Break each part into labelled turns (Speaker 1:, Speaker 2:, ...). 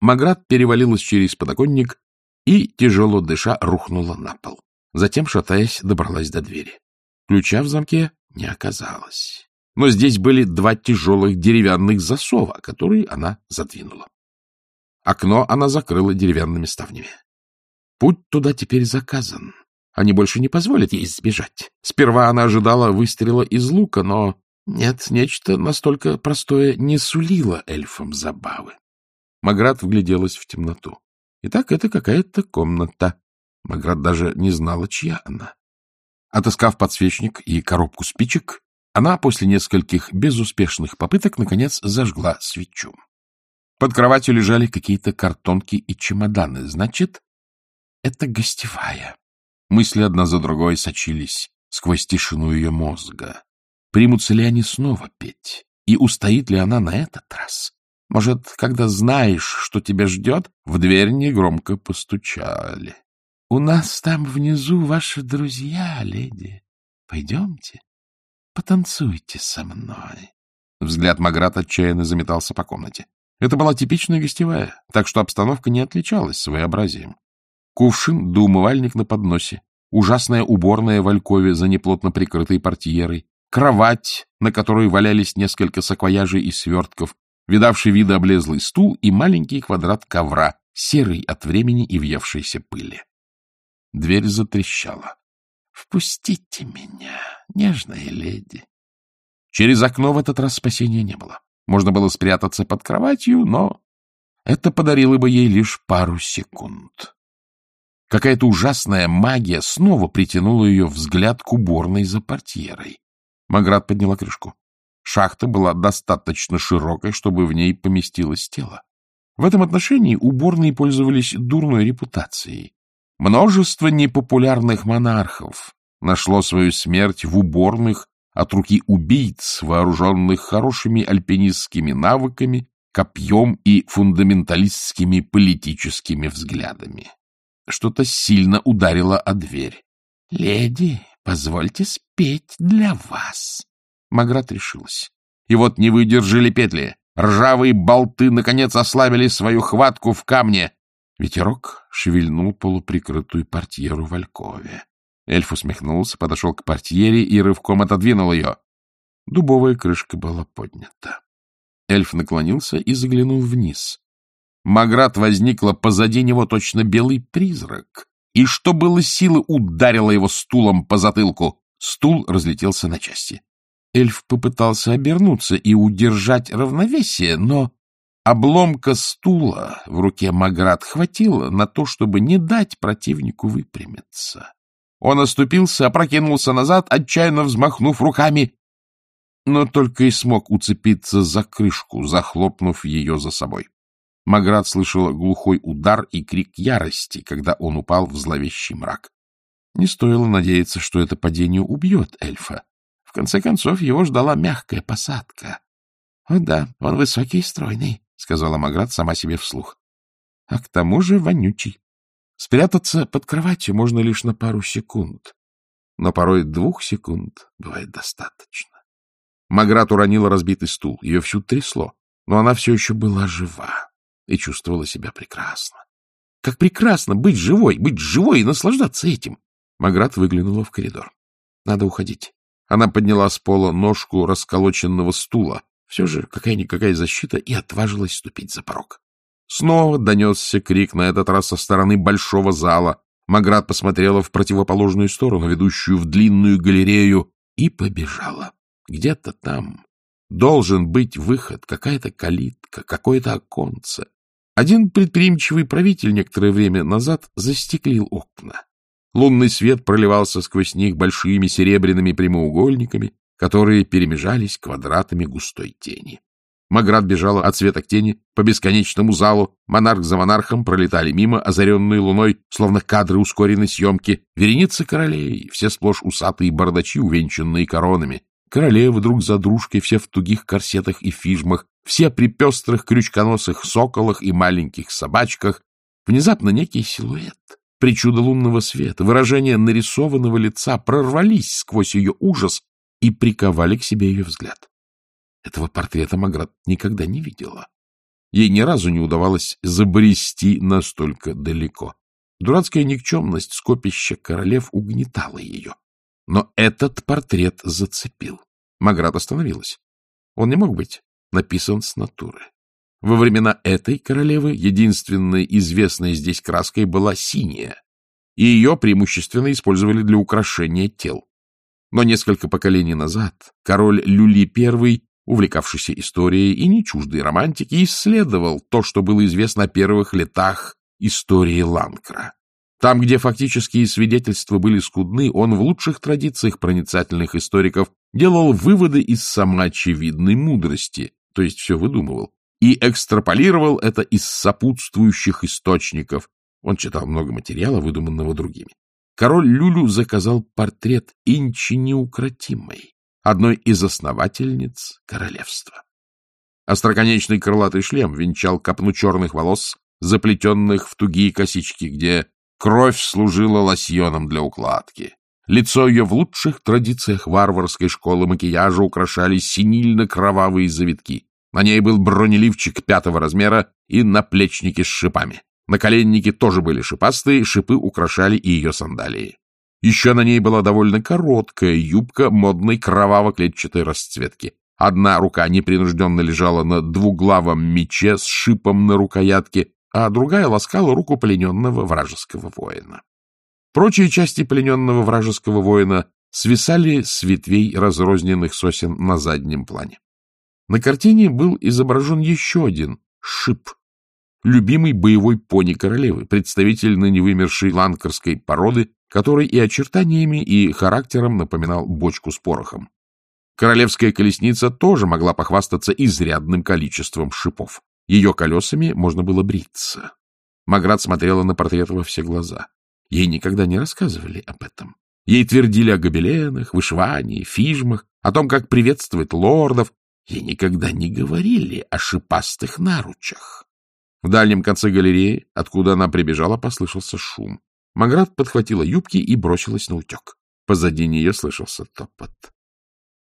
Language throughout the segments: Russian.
Speaker 1: Маград перевалилась через подоконник и, тяжело дыша, рухнула на пол. Затем, шатаясь, добралась до двери. Ключа в замке не оказалось. Но здесь были два тяжелых деревянных засова, которые она задвинула. Окно она закрыла деревянными ставнями. Путь туда теперь заказан. Они больше не позволят ей сбежать. Сперва она ожидала выстрела из лука, но нет, нечто настолько простое не сулило эльфам забавы. Маград вгляделась в темноту. Итак, это какая-то комната. Маград даже не знала, чья она. Отыскав подсвечник и коробку спичек, она после нескольких безуспешных попыток, наконец, зажгла свечу. Под кроватью лежали какие-то картонки и чемоданы. Значит, это гостевая. Мысли одна за другой сочились сквозь тишину ее мозга. Примутся ли они снова петь? И устоит ли она на этот раз? Может, когда знаешь, что тебя ждет, в дверь негромко постучали. — У нас там внизу ваши друзья, леди. Пойдемте, потанцуйте со мной. Взгляд Маград отчаянно заметался по комнате. Это была типичная гостевая, так что обстановка не отличалась своеобразием. Кувшин да умывальник на подносе, ужасная уборная в Алькове за неплотно прикрытой портьерой, кровать, на которой валялись несколько саквояжей и свертков, видавший виды облезлый стул и маленький квадрат ковра, серый от времени и въевшейся пыли. Дверь затрещала. — Впустите меня, нежная леди. Через окно в этот раз спасения не было. Можно было спрятаться под кроватью, но это подарило бы ей лишь пару секунд. Какая-то ужасная магия снова притянула ее взгляд к уборной за портьерой. Маград подняла крышку. Шахта была достаточно широкой, чтобы в ней поместилось тело. В этом отношении уборные пользовались дурной репутацией. Множество непопулярных монархов нашло свою смерть в уборных от руки убийц, вооруженных хорошими альпинистскими навыками, копьем и фундаменталистскими политическими взглядами. Что-то сильно ударило о дверь. — Леди, позвольте спеть для вас. Маград решилась. И вот не выдержали петли. Ржавые болты, наконец, ослабили свою хватку в камне. Ветерок шевельнул полуприкрытую портьеру в алькове. Эльф усмехнулся, подошел к портьере и рывком отодвинул ее. Дубовая крышка была поднята. Эльф наклонился и заглянул вниз. Маград возникла позади него точно белый призрак, и, что было силы, ударила его стулом по затылку. Стул разлетелся на части. Эльф попытался обернуться и удержать равновесие, но обломка стула в руке Маград хватило на то, чтобы не дать противнику выпрямиться. Он оступился, опрокинулся назад, отчаянно взмахнув руками, но только и смог уцепиться за крышку, захлопнув ее за собой. Маград слышал глухой удар и крик ярости, когда он упал в зловещий мрак. Не стоило надеяться, что это падение убьет эльфа. В конце концов, его ждала мягкая посадка. — О да, он высокий и стройный, — сказала Маград сама себе вслух. — А к тому же вонючий. Спрятаться под кроватью можно лишь на пару секунд, но порой двух секунд бывает достаточно. Маград уронила разбитый стул, ее всю трясло, но она все еще была жива и чувствовала себя прекрасно. Как прекрасно быть живой, быть живой и наслаждаться этим! Маград выглянула в коридор. Надо уходить. Она подняла с пола ножку расколоченного стула, все же какая-никакая защита, и отважилась ступить за порог. Снова донесся крик, на этот раз со стороны большого зала. Маград посмотрела в противоположную сторону, ведущую в длинную галерею, и побежала. Где-то там должен быть выход, какая-то калитка, какое-то оконце. Один предприимчивый правитель некоторое время назад застеклил окна. Лунный свет проливался сквозь них большими серебряными прямоугольниками, которые перемежались квадратами густой тени. Маград бежала от света к тени по бесконечному залу, монарх за монархом пролетали мимо, озаренные луной, словно кадры ускоренной съемки, вереницы королей, все сплошь усатые бардачи, увенчанные коронами, королевы друг за дружкой, все в тугих корсетах и фижмах, все при пестрых крючконосых соколах и маленьких собачках. Внезапно некий силуэт, причуда лунного света, выражение нарисованного лица прорвались сквозь ее ужас и приковали к себе ее взгляд. Этого портрета Маград никогда не видела. Ей ни разу не удавалось забрести настолько далеко. Дурацкая никчемность скопища королев угнетала ее. Но этот портрет зацепил. Маград остановилась. Он не мог быть написан с натуры. Во времена этой королевы единственной известной здесь краской была синяя, и ее преимущественно использовали для украшения тел. Но несколько поколений назад король Люли I, увлекавшийся историей и не чуждой романтики, исследовал то, что было известно о первых летах истории Ланкра. Там, где фактические свидетельства были скудны, он в лучших традициях проницательных историков делал выводы из самоочевидной мудрости, то есть все выдумывал, и экстраполировал это из сопутствующих источников. Он читал много материала, выдуманного другими. Король Люлю заказал портрет Инчи Неукротимой, одной из основательниц королевства. Остроконечный крылатый шлем венчал копну черных волос, заплетенных в тугие косички, где кровь служила лосьоном для укладки. Лицо ее в лучших традициях варварской школы макияжа украшали синильно-кровавые завитки. На ней был бронеливчик пятого размера и наплечники с шипами. Наколенники тоже были шипастые, шипы украшали и ее сандалии. Еще на ней была довольно короткая юбка модной кроваво-клетчатой расцветки. Одна рука непринужденно лежала на двуглавом мече с шипом на рукоятке, а другая ласкала руку плененного вражеского воина. Прочие части плененного вражеского воина свисали с ветвей разрозненных сосен на заднем плане. На картине был изображен еще один шип, любимый боевой пони королевы, представитель ныне вымершей ланкарской породы, который и очертаниями, и характером напоминал бочку с порохом. Королевская колесница тоже могла похвастаться изрядным количеством шипов. Ее колесами можно было бриться. Маград смотрела на портрет во все глаза. Ей никогда не рассказывали об этом. Ей твердили о гобеленах, вышивании, фижмах, о том, как приветствовать лордов. Ей никогда не говорили о шипастых наручах. В дальнем конце галереи, откуда она прибежала, послышался шум. Маград подхватила юбки и бросилась на утек. Позади нее слышался топот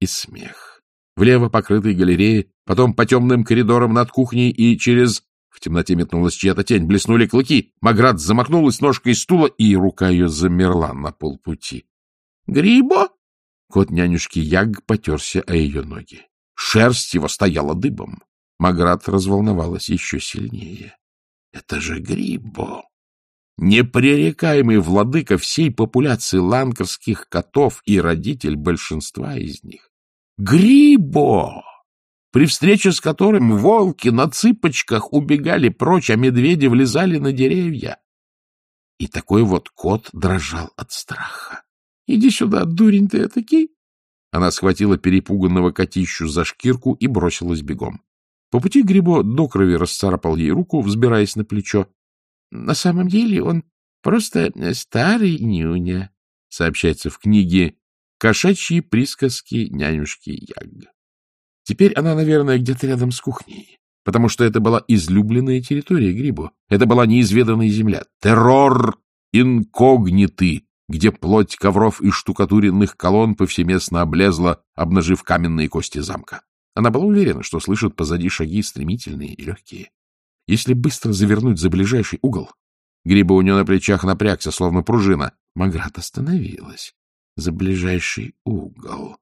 Speaker 1: и смех. Влево покрытой галереи, потом по темным коридорам над кухней и через в темноте метнулась чья-то тень, блеснули клыки. Маград замахнулась ножкой стула, и рука ее замерла на полпути. — Грибо? Кот нянюшки Яг потерся о ее ноги. Шерсть его стояла дыбом. Маград разволновалась еще сильнее. — Это же Грибо! Непререкаемый владыка всей популяции ланкерских котов и родитель большинства из них. Грибо! при встрече с которым волки на цыпочках убегали прочь, а медведи влезали на деревья. И такой вот кот дрожал от страха. — Иди сюда, дурень ты этакий! Она схватила перепуганного котищу за шкирку и бросилась бегом. По пути Грибо до крови расцарапал ей руку, взбираясь на плечо. — На самом деле он просто старый нюня, сообщается в книге «Кошачьи присказки нянюшки Яг». Теперь она, наверное, где-то рядом с кухней, потому что это была излюбленная территория Грибу. Это была неизведанная земля. Террор инкогниты, где плоть ковров и штукатуренных колонн повсеместно облезла, обнажив каменные кости замка. Она была уверена, что слышит позади шаги стремительные и легкие. Если быстро завернуть за ближайший угол, Гриба у нее на плечах напрягся, словно пружина. Маград остановилась. За ближайший угол.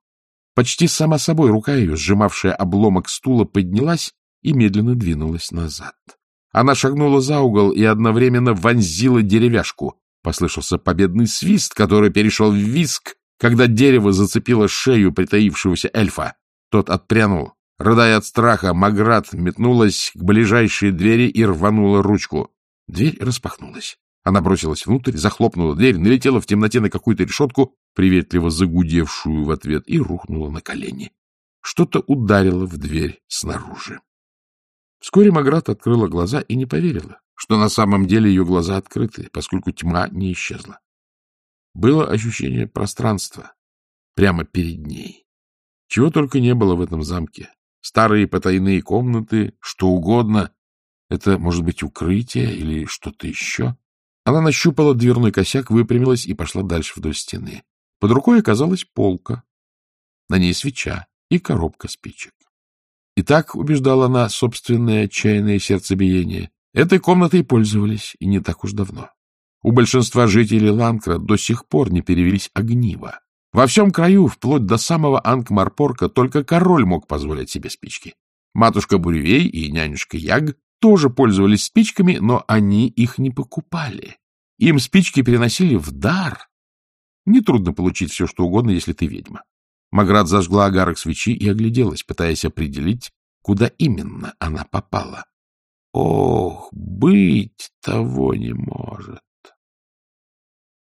Speaker 1: Почти сама собой рука ее, сжимавшая обломок стула, поднялась и медленно двинулась назад. Она шагнула за угол и одновременно вонзила деревяшку. Послышался победный свист, который перешел в виск, когда дерево зацепило шею притаившегося эльфа. Тот отпрянул. Рыдая от страха, Маград метнулась к ближайшей двери и рванула ручку. Дверь распахнулась. Она бросилась внутрь, захлопнула дверь, налетела в темноте на какую-то решетку, приветливо загудевшую в ответ, и рухнула на колени. Что-то ударило в дверь снаружи. Вскоре Маград открыла глаза и не поверила, что на самом деле ее глаза открыты, поскольку тьма не исчезла. Было ощущение пространства прямо перед ней. Чего только не было в этом замке. Старые потайные комнаты, что угодно. Это может быть укрытие или что-то еще. Она нащупала дверной косяк, выпрямилась и пошла дальше вдоль стены. Под рукой оказалась полка. На ней свеча и коробка спичек. И так, убеждала она, собственное отчаянное сердцебиение, этой комнатой пользовались, и не так уж давно. У большинства жителей Ланкра до сих пор не перевелись огнива. Во всем краю, вплоть до самого Анкмарпорка, только король мог позволить себе спички. Матушка Буревей и нянюшка Яг тоже пользовались спичками, но они их не покупали. Им спички переносили в дар. Нетрудно получить все, что угодно, если ты ведьма. Маград зажгла огарок свечи и огляделась, пытаясь определить, куда именно она попала. Ох, быть того не может.